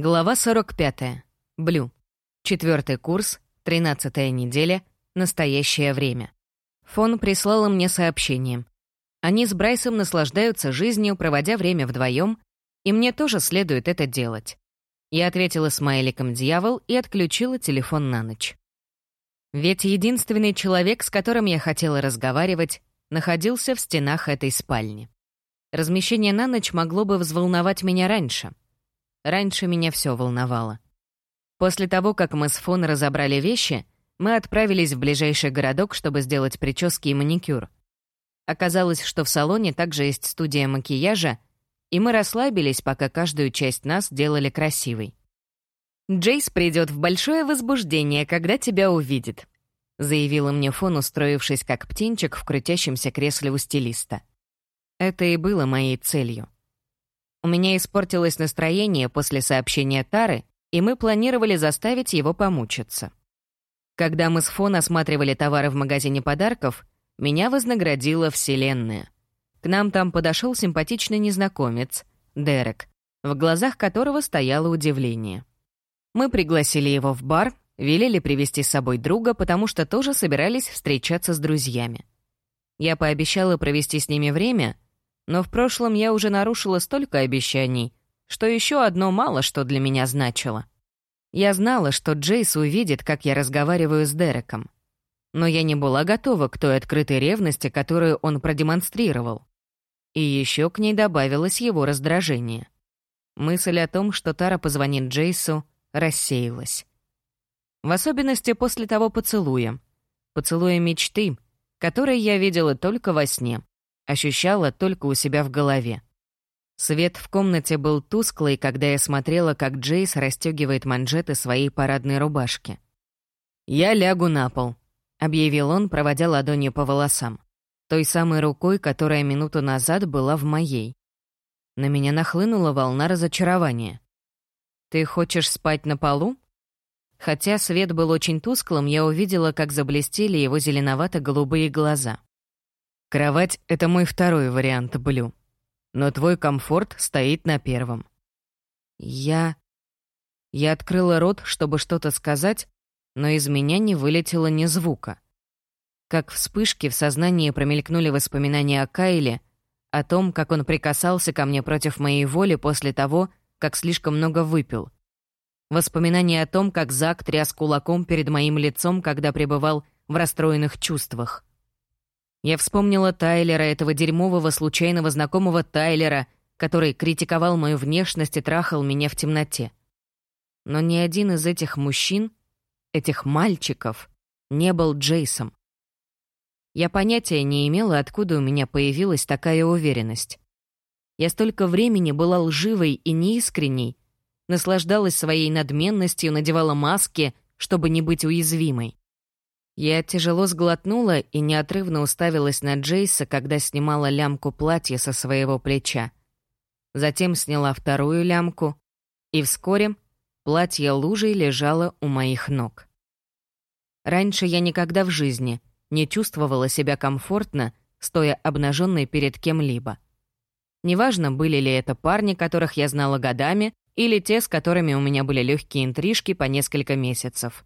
Глава 45. Блю. Четвертый курс, тринадцатая неделя, настоящее время. Фон прислала мне сообщение. Они с Брайсом наслаждаются жизнью, проводя время вдвоем, и мне тоже следует это делать. Я ответила смайликом «дьявол» и отключила телефон на ночь. Ведь единственный человек, с которым я хотела разговаривать, находился в стенах этой спальни. Размещение на ночь могло бы взволновать меня раньше. Раньше меня все волновало. После того, как мы с Фон разобрали вещи, мы отправились в ближайший городок, чтобы сделать прически и маникюр. Оказалось, что в салоне также есть студия макияжа, и мы расслабились, пока каждую часть нас делали красивой. «Джейс придет в большое возбуждение, когда тебя увидит», заявила мне Фон, устроившись как птенчик в крутящемся кресле у стилиста. Это и было моей целью. У меня испортилось настроение после сообщения Тары, и мы планировали заставить его помучиться. Когда мы с Фон осматривали товары в магазине подарков, меня вознаградила Вселенная. К нам там подошел симпатичный незнакомец, Дерек, в глазах которого стояло удивление. Мы пригласили его в бар, велели привести с собой друга, потому что тоже собирались встречаться с друзьями. Я пообещала провести с ними время, но в прошлом я уже нарушила столько обещаний, что еще одно мало что для меня значило. Я знала, что Джейс увидит, как я разговариваю с Дереком. Но я не была готова к той открытой ревности, которую он продемонстрировал. И еще к ней добавилось его раздражение. Мысль о том, что Тара позвонит Джейсу, рассеялась. В особенности после того поцелуя. Поцелуя мечты, который я видела только во сне, ощущала только у себя в голове. Свет в комнате был тусклый, когда я смотрела, как Джейс расстегивает манжеты своей парадной рубашки. «Я лягу на пол», — объявил он, проводя ладонью по волосам. Той самой рукой, которая минуту назад была в моей. На меня нахлынула волна разочарования. «Ты хочешь спать на полу?» Хотя свет был очень тусклым, я увидела, как заблестели его зеленовато-голубые глаза. «Кровать — это мой второй вариант, Блю», но твой комфорт стоит на первом. Я... Я открыла рот, чтобы что-то сказать, но из меня не вылетело ни звука. Как вспышки в сознании промелькнули воспоминания о Кайле, о том, как он прикасался ко мне против моей воли после того, как слишком много выпил. Воспоминания о том, как Зак тряс кулаком перед моим лицом, когда пребывал в расстроенных чувствах. Я вспомнила Тайлера, этого дерьмового случайного знакомого Тайлера, который критиковал мою внешность и трахал меня в темноте. Но ни один из этих мужчин, этих мальчиков, не был Джейсом. Я понятия не имела, откуда у меня появилась такая уверенность. Я столько времени была лживой и неискренней, наслаждалась своей надменностью, надевала маски, чтобы не быть уязвимой. Я тяжело сглотнула и неотрывно уставилась на Джейса, когда снимала лямку платья со своего плеча. Затем сняла вторую лямку, и вскоре платье лужей лежало у моих ног. Раньше я никогда в жизни не чувствовала себя комфортно, стоя обнаженной перед кем-либо. Неважно, были ли это парни, которых я знала годами, или те, с которыми у меня были легкие интрижки по несколько месяцев.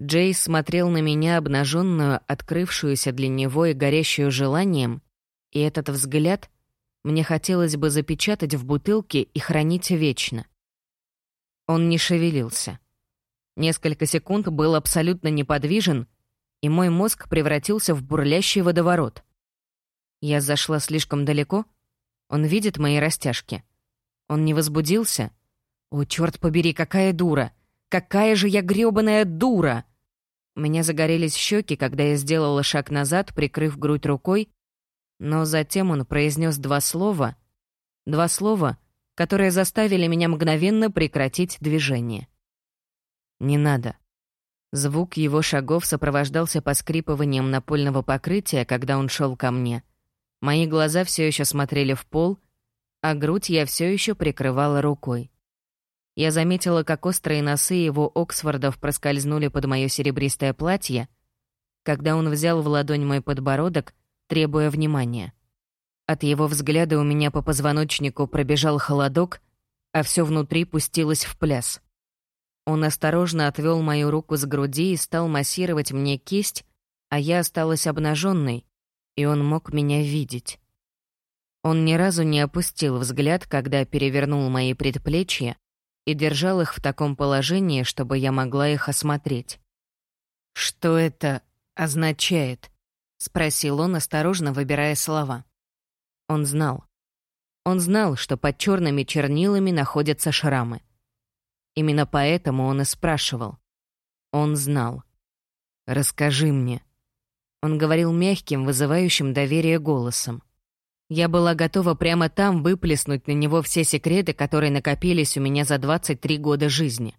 Джейс смотрел на меня, обнаженную, открывшуюся для него и горящую желанием, и этот взгляд мне хотелось бы запечатать в бутылке и хранить вечно. Он не шевелился. Несколько секунд был абсолютно неподвижен, и мой мозг превратился в бурлящий водоворот. Я зашла слишком далеко. Он видит мои растяжки. Он не возбудился. О, черт побери, какая дура! Какая же я грёбаная дура! У меня загорелись щеки, когда я сделала шаг назад, прикрыв грудь рукой, но затем он произнес два слова, два слова, которые заставили меня мгновенно прекратить движение. «Не надо». Звук его шагов сопровождался поскрипыванием напольного покрытия, когда он шел ко мне. Мои глаза все еще смотрели в пол, а грудь я все еще прикрывала рукой. Я заметила, как острые носы его Оксфордов проскользнули под мое серебристое платье, когда он взял в ладонь мой подбородок, требуя внимания. От его взгляда у меня по позвоночнику пробежал холодок, а все внутри пустилось в пляс. Он осторожно отвел мою руку с груди и стал массировать мне кисть, а я осталась обнаженной, и он мог меня видеть. Он ни разу не опустил взгляд, когда перевернул мои предплечья и держал их в таком положении, чтобы я могла их осмотреть. «Что это означает?» — спросил он, осторожно выбирая слова. Он знал. Он знал, что под черными чернилами находятся шрамы. Именно поэтому он и спрашивал. Он знал. «Расскажи мне». Он говорил мягким, вызывающим доверие голосом. Я была готова прямо там выплеснуть на него все секреты, которые накопились у меня за 23 года жизни.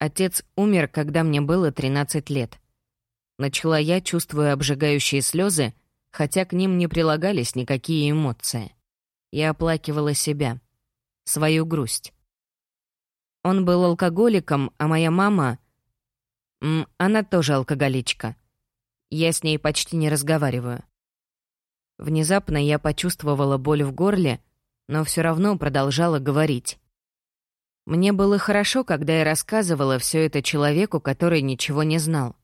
Отец умер, когда мне было 13 лет. Начала я, чувствуя обжигающие слезы, хотя к ним не прилагались никакие эмоции. Я оплакивала себя, свою грусть. Он был алкоголиком, а моя мама... Она тоже алкоголичка. Я с ней почти не разговариваю. Внезапно я почувствовала боль в горле, но все равно продолжала говорить. Мне было хорошо, когда я рассказывала все это человеку, который ничего не знал.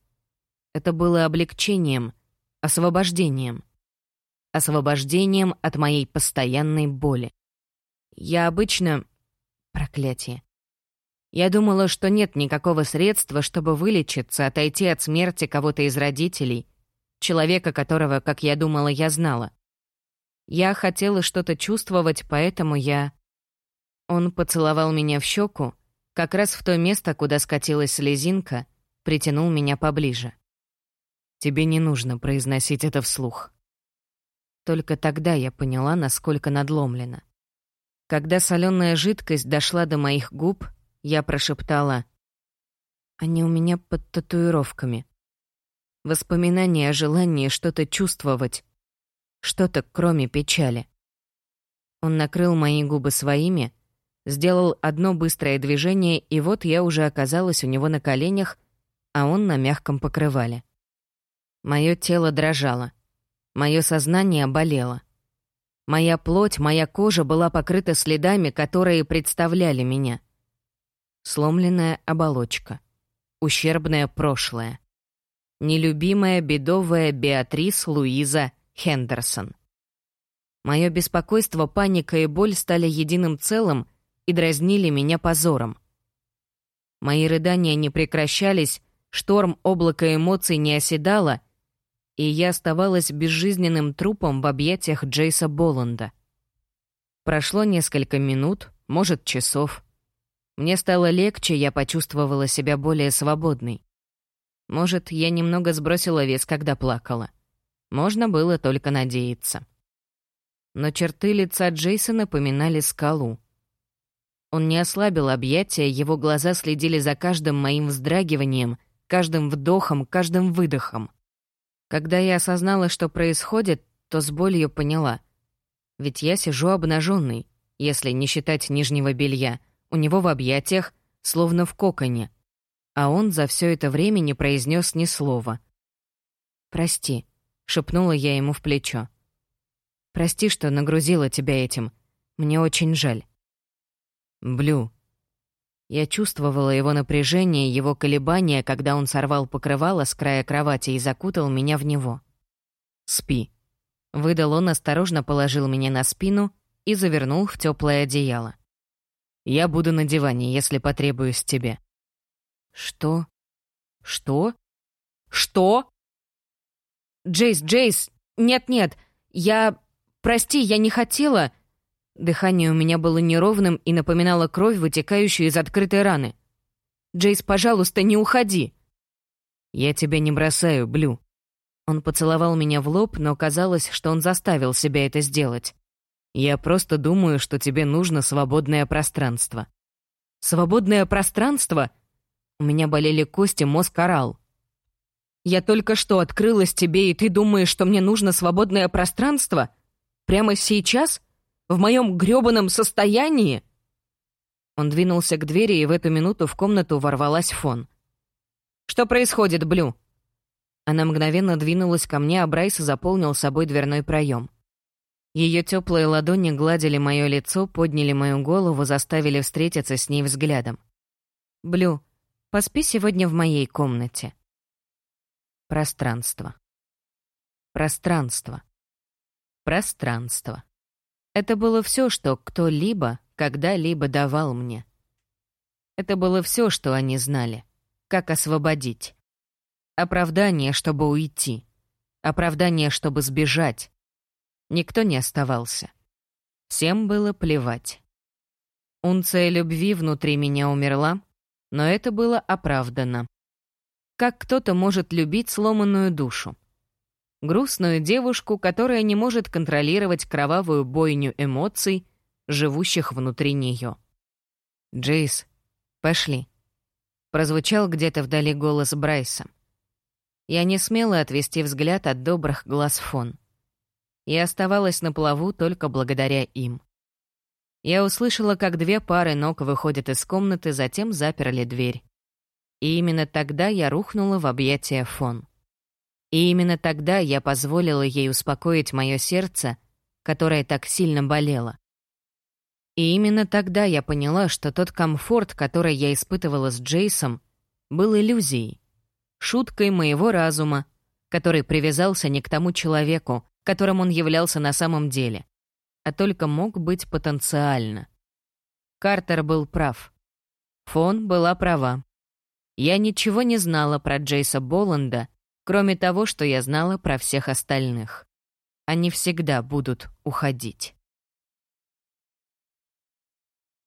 Это было облегчением, освобождением освобождением от моей постоянной боли. Я обычно... Проклятие. Я думала, что нет никакого средства, чтобы вылечиться, отойти от смерти кого-то из родителей, человека, которого, как я думала, я знала. Я хотела что-то чувствовать, поэтому я... Он поцеловал меня в щеку, как раз в то место, куда скатилась слезинка, притянул меня поближе. «Тебе не нужно произносить это вслух», только тогда я поняла, насколько надломлена. Когда соленая жидкость дошла до моих губ, я прошептала «Они у меня под татуировками». Воспоминания о желании что-то чувствовать, что-то кроме печали. Он накрыл мои губы своими, сделал одно быстрое движение, и вот я уже оказалась у него на коленях, а он на мягком покрывале. Мое тело дрожало — Мое сознание болело. Моя плоть, моя кожа была покрыта следами, которые представляли меня. Сломленная оболочка. Ущербное прошлое. Нелюбимая бедовая Беатрис Луиза Хендерсон. Мое беспокойство, паника и боль стали единым целым и дразнили меня позором. Мои рыдания не прекращались, шторм облака эмоций не оседало — и я оставалась безжизненным трупом в объятиях Джейса Боланда. Прошло несколько минут, может, часов. Мне стало легче, я почувствовала себя более свободной. Может, я немного сбросила вес, когда плакала. Можно было только надеяться. Но черты лица Джейса напоминали скалу. Он не ослабил объятия, его глаза следили за каждым моим вздрагиванием, каждым вдохом, каждым выдохом. Когда я осознала, что происходит, то с болью поняла. Ведь я сижу обнаженный, если не считать нижнего белья, у него в объятиях, словно в коконе. А он за все это время не произнес ни слова. «Прости», — шепнула я ему в плечо. «Прости, что нагрузила тебя этим. Мне очень жаль». «Блю», я чувствовала его напряжение, его колебания, когда он сорвал покрывало с края кровати и закутал меня в него. «Спи». Выдал он, осторожно положил меня на спину и завернул в теплое одеяло. «Я буду на диване, если потребуюсь тебе». «Что? Что? Что?» «Джейс, Джейс! Нет-нет! Я... Прости, я не хотела...» Дыхание у меня было неровным и напоминало кровь, вытекающую из открытой раны. «Джейс, пожалуйста, не уходи!» «Я тебя не бросаю, Блю». Он поцеловал меня в лоб, но казалось, что он заставил себя это сделать. «Я просто думаю, что тебе нужно свободное пространство». «Свободное пространство?» У меня болели кости, мозг орал. «Я только что открылась тебе, и ты думаешь, что мне нужно свободное пространство? Прямо сейчас?» В моем грёбаном состоянии?» Он двинулся к двери, и в эту минуту в комнату ворвалась Фон. «Что происходит, Блю?» Она мгновенно двинулась ко мне, а Брайс заполнил собой дверной проем. Ее теплые ладони гладили мое лицо, подняли мою голову, заставили встретиться с ней взглядом. «Блю, поспи сегодня в моей комнате». Пространство. Пространство. Пространство. Это было все, что кто-либо когда-либо давал мне. Это было все, что они знали. Как освободить. Оправдание, чтобы уйти. Оправдание, чтобы сбежать. Никто не оставался. Всем было плевать. Унция любви внутри меня умерла, но это было оправдано. Как кто-то может любить сломанную душу? Грустную девушку, которая не может контролировать кровавую бойню эмоций, живущих внутри нее. «Джейс, пошли», — прозвучал где-то вдали голос Брайса. Я не смела отвести взгляд от добрых глаз Фон и оставалась на плаву только благодаря им. Я услышала, как две пары ног выходят из комнаты, затем заперли дверь. И именно тогда я рухнула в объятия Фон. И именно тогда я позволила ей успокоить мое сердце, которое так сильно болело. И именно тогда я поняла, что тот комфорт, который я испытывала с Джейсом, был иллюзией, шуткой моего разума, который привязался не к тому человеку, которым он являлся на самом деле, а только мог быть потенциально. Картер был прав. Фон была права. Я ничего не знала про Джейса Боланда, кроме того, что я знала про всех остальных. Они всегда будут уходить.